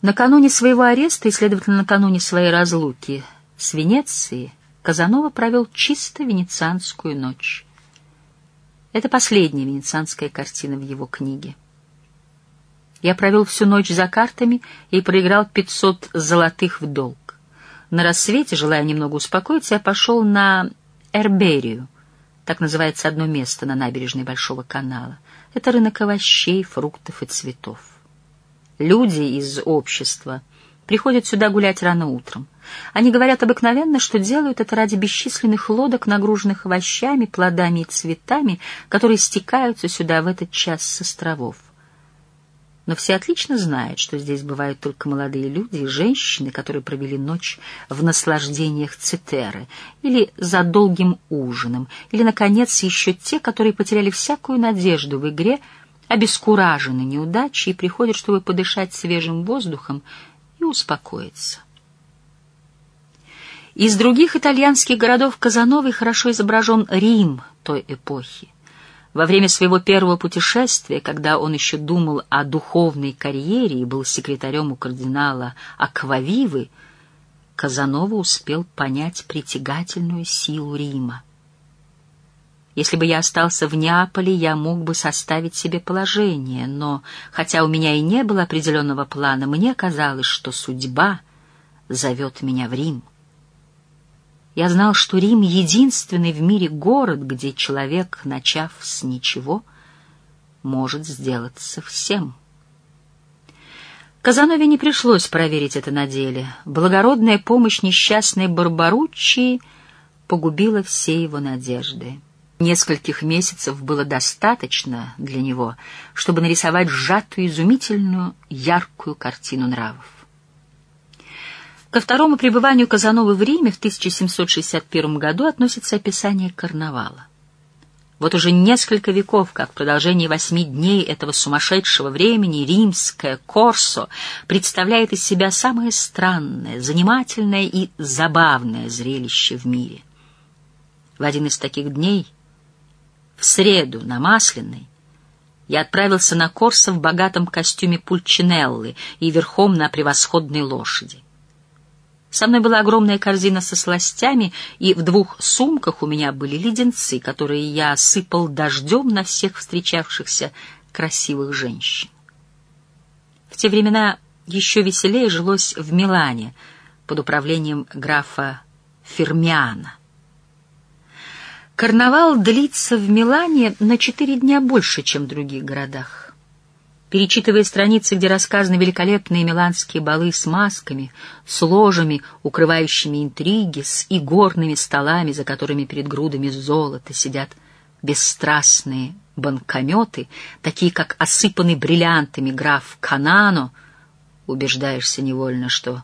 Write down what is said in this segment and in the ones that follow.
Накануне своего ареста и, следовательно, накануне своей разлуки с Венецией, Казанова провел чисто венецианскую ночь. Это последняя венецианская картина в его книге. Я провел всю ночь за картами и проиграл 500 золотых в долг. На рассвете, желая немного успокоиться, я пошел на Эрберию, так называется одно место на набережной Большого канала. Это рынок овощей, фруктов и цветов. Люди из общества приходят сюда гулять рано утром. Они говорят обыкновенно, что делают это ради бесчисленных лодок, нагруженных овощами, плодами и цветами, которые стекаются сюда в этот час с островов. Но все отлично знают, что здесь бывают только молодые люди и женщины, которые провели ночь в наслаждениях цитеры, или за долгим ужином, или, наконец, еще те, которые потеряли всякую надежду в игре, обескуражены неудачей и приходят, чтобы подышать свежим воздухом и успокоиться. Из других итальянских городов Казановой хорошо изображен Рим той эпохи. Во время своего первого путешествия, когда он еще думал о духовной карьере и был секретарем у кардинала Аквавивы, Казанова успел понять притягательную силу Рима. Если бы я остался в Неаполе, я мог бы составить себе положение, но, хотя у меня и не было определенного плана, мне казалось, что судьба зовет меня в Рим. Я знал, что Рим — единственный в мире город, где человек, начав с ничего, может сделаться всем. Казанове не пришлось проверить это на деле. Благородная помощь несчастной Барбаруччи погубила все его надежды. Нескольких месяцев было достаточно для него, чтобы нарисовать сжатую, изумительную, яркую картину нравов. Ко второму пребыванию Казановы в Риме в 1761 году относится описание карнавала. Вот уже несколько веков, как в продолжении восьми дней этого сумасшедшего времени, римское Корсо представляет из себя самое странное, занимательное и забавное зрелище в мире. В один из таких дней — в среду, на Масляной, я отправился на Корсо в богатом костюме пульчинеллы и верхом на превосходной лошади. Со мной была огромная корзина со сластями, и в двух сумках у меня были леденцы, которые я сыпал дождем на всех встречавшихся красивых женщин. В те времена еще веселее жилось в Милане под управлением графа Фермиана. Карнавал длится в Милане на четыре дня больше, чем в других городах. Перечитывая страницы, где рассказаны великолепные миланские балы с масками, с ложами, укрывающими интриги, с игорными столами, за которыми перед грудами золота сидят бесстрастные банкометы, такие как осыпанный бриллиантами граф Канано, убеждаешься невольно, что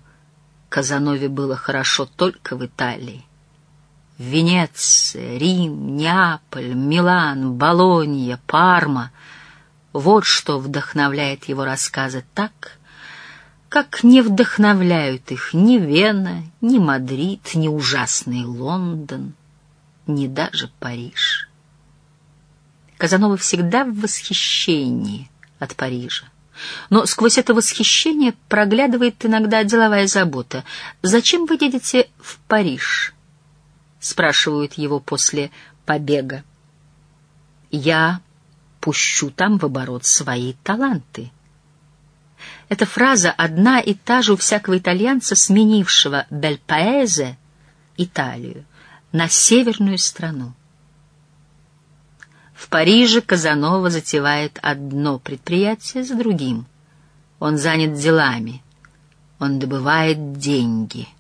Казанове было хорошо только в Италии. Венеция, Рим, Неаполь, Милан, Болонья, Парма — вот что вдохновляет его рассказы так, как не вдохновляют их ни Вена, ни Мадрид, ни ужасный Лондон, ни даже Париж. Казанова всегда в восхищении от Парижа. Но сквозь это восхищение проглядывает иногда деловая забота. «Зачем вы едете в Париж?» Спрашивают его после побега. Я пущу там в оборот свои таланты. Эта фраза одна и та же у всякого итальянца, сменившего Бельпаэзе, Италию, на северную страну. В Париже Казанова затевает одно предприятие за другим. Он занят делами, он добывает деньги —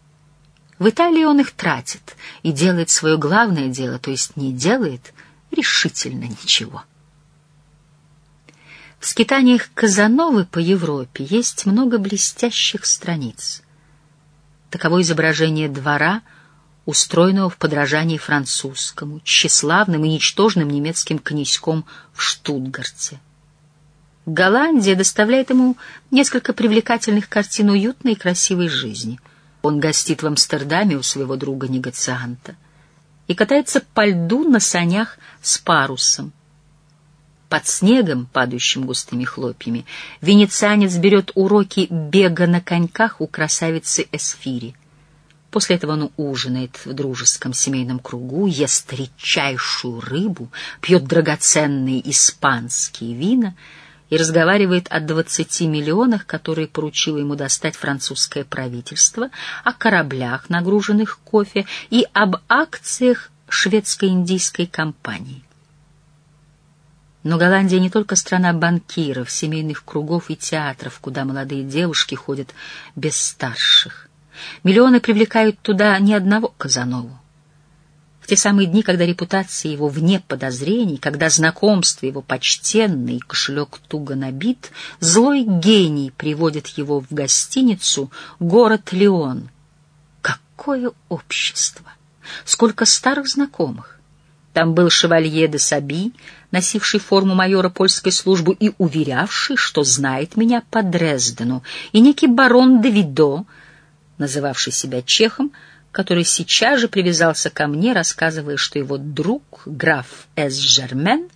в Италии он их тратит и делает свое главное дело, то есть не делает решительно ничего. В скитаниях Казановы по Европе есть много блестящих страниц. Таково изображение двора, устроенного в подражании французскому, тщеславным и ничтожным немецким князьком в Штутгарте. Голландия доставляет ему несколько привлекательных картин уютной и красивой жизни — он гостит в Амстердаме у своего друга-негацианта и катается по льду на санях с парусом. под снегом, падающим густыми хлопьями, венецианец берет уроки бега на коньках у красавицы Эсфири. После этого он ужинает в дружеском семейном кругу, ест редчайшую рыбу, пьет драгоценные испанские вина и разговаривает о двадцати миллионах, которые поручило ему достать французское правительство, о кораблях, нагруженных кофе, и об акциях шведско-индийской компании. Но Голландия не только страна банкиров, семейных кругов и театров, куда молодые девушки ходят без старших. Миллионы привлекают туда ни одного Казанову. В те самые дни, когда репутация его вне подозрений, когда знакомство его почтенный, кошелек туго набит, злой гений приводит его в гостиницу город Леон. Какое общество! Сколько старых знакомых! Там был шевалье де Саби, носивший форму майора польской службы и уверявший, что знает меня по Дрездену, и некий барон де Видо, называвший себя чехом, который сейчас же привязался ко мне, рассказывая, что его друг, граф Эс Жермен,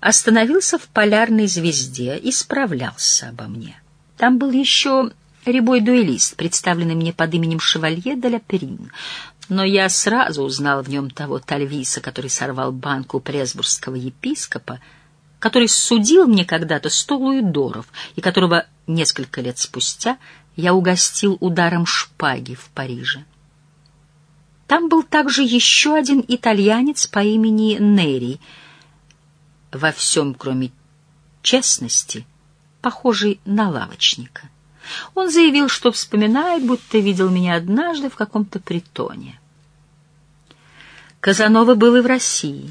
остановился в полярной звезде и справлялся обо мне. Там был еще рябой дуэлист, представленный мне под именем Шевалье де ла Перин, но я сразу узнал в нем того Тальвиса, который сорвал банку пресбургского епископа, который судил мне когда-то сто луидоров и которого несколько лет спустя я угостил ударом шпаги в Париже. Там был также еще один итальянец по имени Нери, во всем, кроме честности, похожий на лавочника. Он заявил, что вспоминает, будто видел меня однажды в каком-то притоне. Казанова был и в России.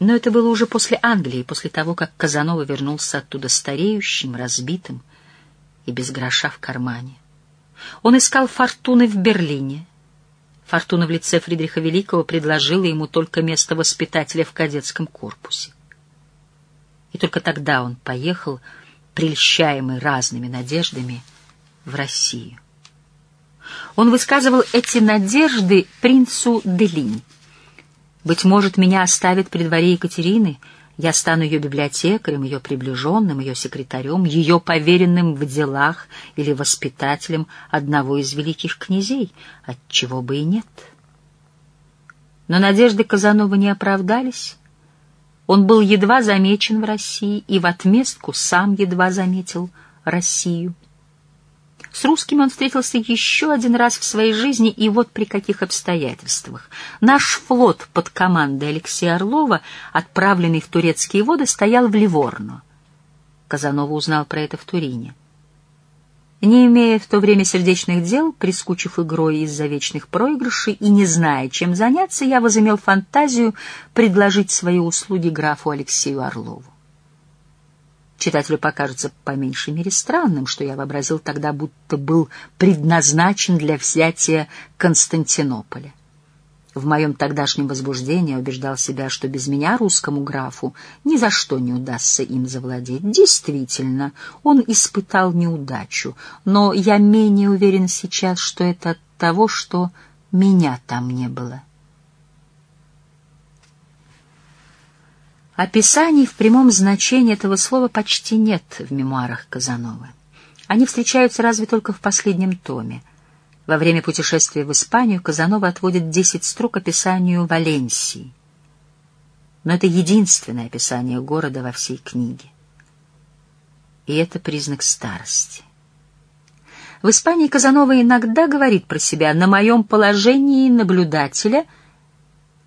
Но это было уже после Англии, после того, как Казанова вернулся оттуда стареющим, разбитым и без гроша в кармане. Он искал фортуны в Берлине, Фортуна в лице Фридриха Великого предложила ему только место воспитателя в кадетском корпусе. И только тогда он поехал, прельщаемый разными надеждами, в Россию. Он высказывал эти надежды принцу Делинь. «Быть может, меня оставят при дворе Екатерины», я стану ее библиотекарем, ее приближенным, ее секретарем, ее поверенным в делах или воспитателем одного из великих князей, от чего бы и нет. Но надежды Казанова не оправдались. Он был едва замечен в России и в отместку сам едва заметил Россию. С русскими он встретился еще один раз в своей жизни, и вот при каких обстоятельствах. Наш флот под командой Алексея Орлова, отправленный в турецкие воды, стоял в Ливорно. Казанова узнал про это в Турине. Не имея в то время сердечных дел, прискучив игрой из-за вечных проигрышей и не зная, чем заняться, я возымел фантазию предложить свои услуги графу Алексею Орлову. Читателю покажется по меньшей мере странным, что я вообразил тогда, будто был предназначен для взятия Константинополя. В моем тогдашнем возбуждении убеждал себя, что без меня русскому графу ни за что не удастся им завладеть. Действительно, он испытал неудачу, но я менее уверен сейчас, что это от того, что меня там не было. Описаний в прямом значении этого слова почти нет в мемуарах Казановы. Они встречаются разве только в последнем томе. Во время путешествия в Испанию Казанова отводит 10 строк описанию Валенсии. Но это единственное описание города во всей книге. И это признак старости. В Испании Казанова иногда говорит про себя «на моем положении наблюдателя» —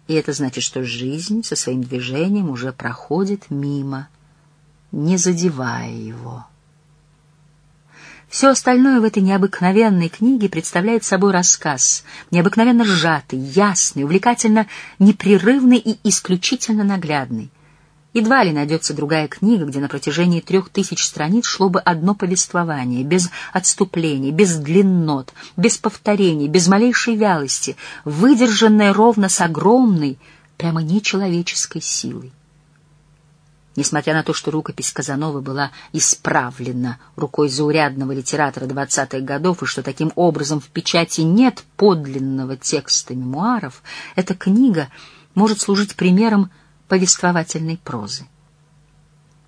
и это значит, что жизнь со своим движением уже проходит мимо, не задевая его. Все остальное в этой необыкновенной книге представляет собой рассказ, необыкновенно сжатый, ясный, увлекательно непрерывный и исключительно наглядный. Едва ли найдется другая книга, где на протяжении трех тысяч страниц шло бы одно повествование, без отступлений, без длиннот, без повторений, без малейшей вялости, выдержанное ровно с огромной, прямо нечеловеческой силой. Несмотря на то, что рукопись Казанова была исправлена рукой заурядного литератора двадцатых годов и что таким образом в печати нет подлинного текста мемуаров, эта книга может служить примером повествовательной прозы.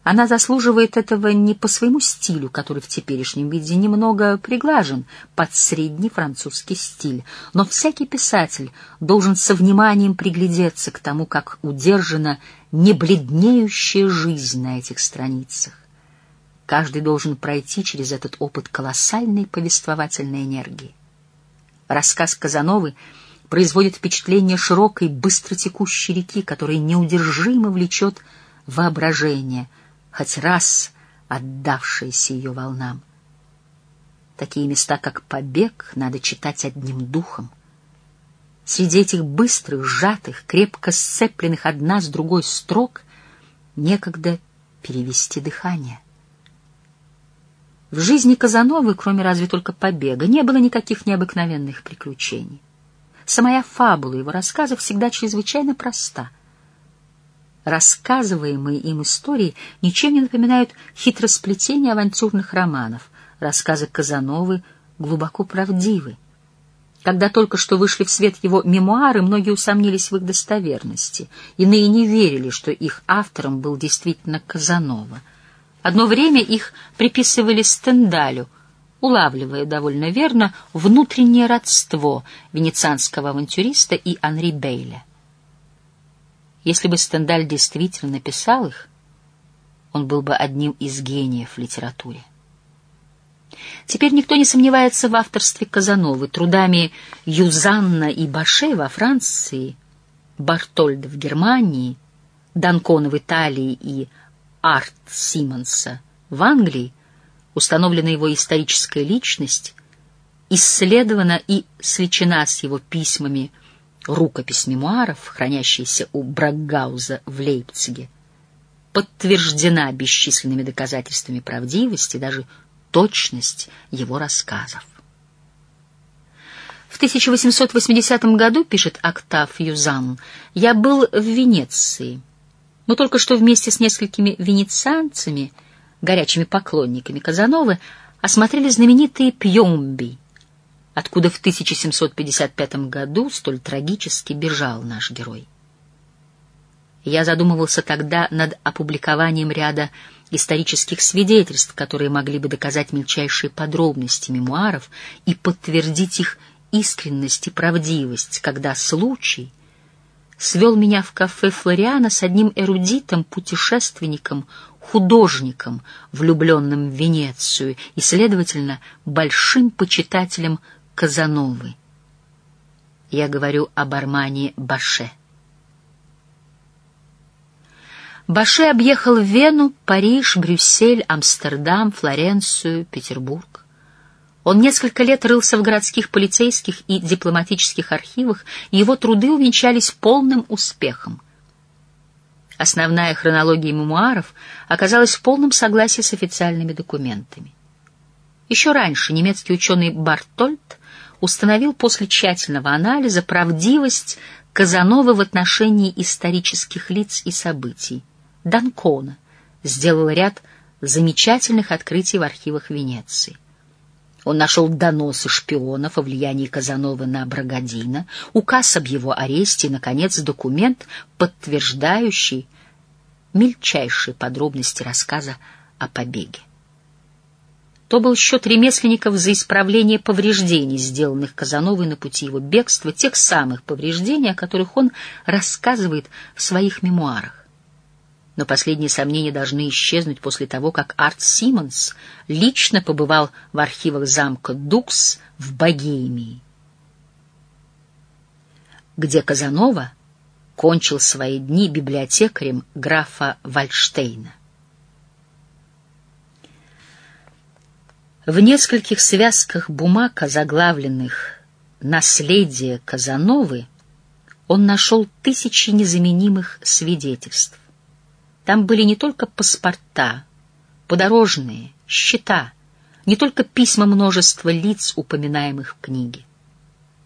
Она заслуживает этого не по своему стилю, который в теперешнем виде немного приглажен под средний французский стиль, но всякий писатель должен со вниманием приглядеться к тому, как удержана небледнеющая жизнь на этих страницах. Каждый должен пройти через этот опыт колоссальной повествовательной энергии. Рассказ Казановы производит впечатление широкой, быстро текущей реки, которая неудержимо влечет воображение — хоть раз отдавшаяся ее волнам. Такие места, как побег, надо читать одним духом. Среди этих быстрых, сжатых, крепко сцепленных одна с другой строк некогда перевести дыхание. В жизни Казановы, кроме разве только побега, не было никаких необыкновенных приключений. Самая фабула его рассказов всегда чрезвычайно проста — рассказываемые им истории ничем не напоминают хитросплетение авантюрных романов. Рассказы Казановы глубоко правдивы. Когда только что вышли в свет его мемуары, многие усомнились в их достоверности. Иные не верили, что их автором был действительно Казанова. Одно время их приписывали Стендалю, улавливая довольно верно внутреннее родство венецианского авантюриста и Анри Бейля. Если бы Стендаль действительно написал их, он был бы одним из гениев в литературе. Теперь никто не сомневается в авторстве Казановы. Трудами Юзанна и Баше во Франции, Бартольда в Германии, Данкона в Италии и Арт Симмонса в Англии установлена его историческая личность, исследована и сличена с его письмами – рукопись мемуаров, хранящаяся у Браггауза в Лейпциге, подтверждена бесчисленными доказательствами правдивости, даже точность его рассказов. В 1880 году, пишет Октав Юзан, я был в Венеции. Мы только что вместе с несколькими венецианцами, горячими поклонниками Казановы, осмотрели знаменитые Пьомби — откуда в 1755 году столь трагически бежал наш герой. Я задумывался тогда над опубликованием ряда исторических свидетельств, которые могли бы доказать мельчайшие подробности мемуаров и подтвердить их искренность и правдивость, когда случай свел меня в кафе Флориана с одним эрудитом, путешественником, художником, влюбленным в Венецию и, следовательно, большим почитателем Казановы. Я говорю об Армане Баше. Баше объехал Вену, Париж, Брюссель, Амстердам, Флоренцию, Петербург. Он несколько лет рылся в городских полицейских и дипломатических архивах, и его труды увенчались полным успехом. Основная хронология мемуаров оказалась в полном согласии с официальными документами. Еще раньше немецкий ученый Бартольд установил после тщательного анализа правдивость Казановы в отношении исторических лиц и событий. Данкона сделал ряд замечательных открытий в архивах Венеции. Он нашел доносы шпионов о влиянии Казановы на Брагадина, указ об его аресте и, наконец, документ, подтверждающий мельчайшие подробности рассказа о побеге. То был счет ремесленников за исправление повреждений, сделанных Казановой на пути его бегства, тех самых повреждений, о которых он рассказывает в своих мемуарах. Но последние сомнения должны исчезнуть после того, как Арт Симмонс лично побывал в архивах замка Дукс в Богемии, где Казанова кончил свои дни библиотекарем графа Вальштейна. В нескольких связках бумаг, озаглавленных «Наследие Казановы», он нашел тысячи незаменимых свидетельств. Там были не только паспорта, подорожные, счета, не только письма множества лиц, упоминаемых в книге.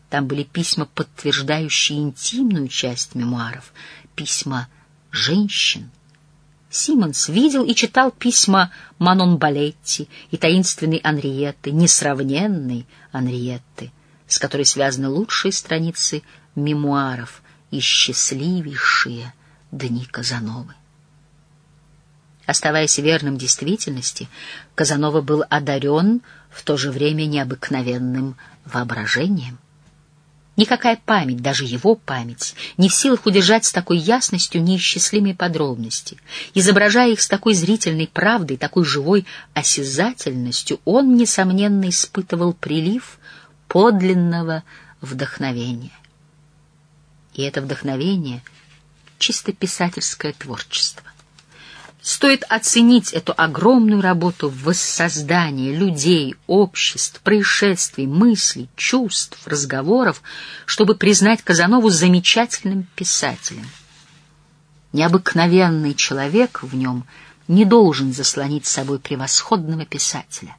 Там были письма, подтверждающие интимную часть мемуаров, письма женщин, Симмонс видел и читал письма Манон Балетти и таинственной Анриетты, несравненной Анриетты, с которой связаны лучшие страницы мемуаров и счастливейшие дни Казановы. Оставаясь верным действительности, Казанова был одарен в то же время необыкновенным воображением. Никакая память, даже его память, не в силах удержать с такой ясностью неисчислимые подробности. Изображая их с такой зрительной правдой, такой живой осязательностью, он, несомненно, испытывал прилив подлинного вдохновения. И это вдохновение — чисто писательское творчество. Стоит оценить эту огромную работу в воссоздании людей, обществ, происшествий, мыслей, чувств, разговоров, чтобы признать Казанову замечательным писателем. Необыкновенный человек в нем не должен заслонить собой превосходного писателя.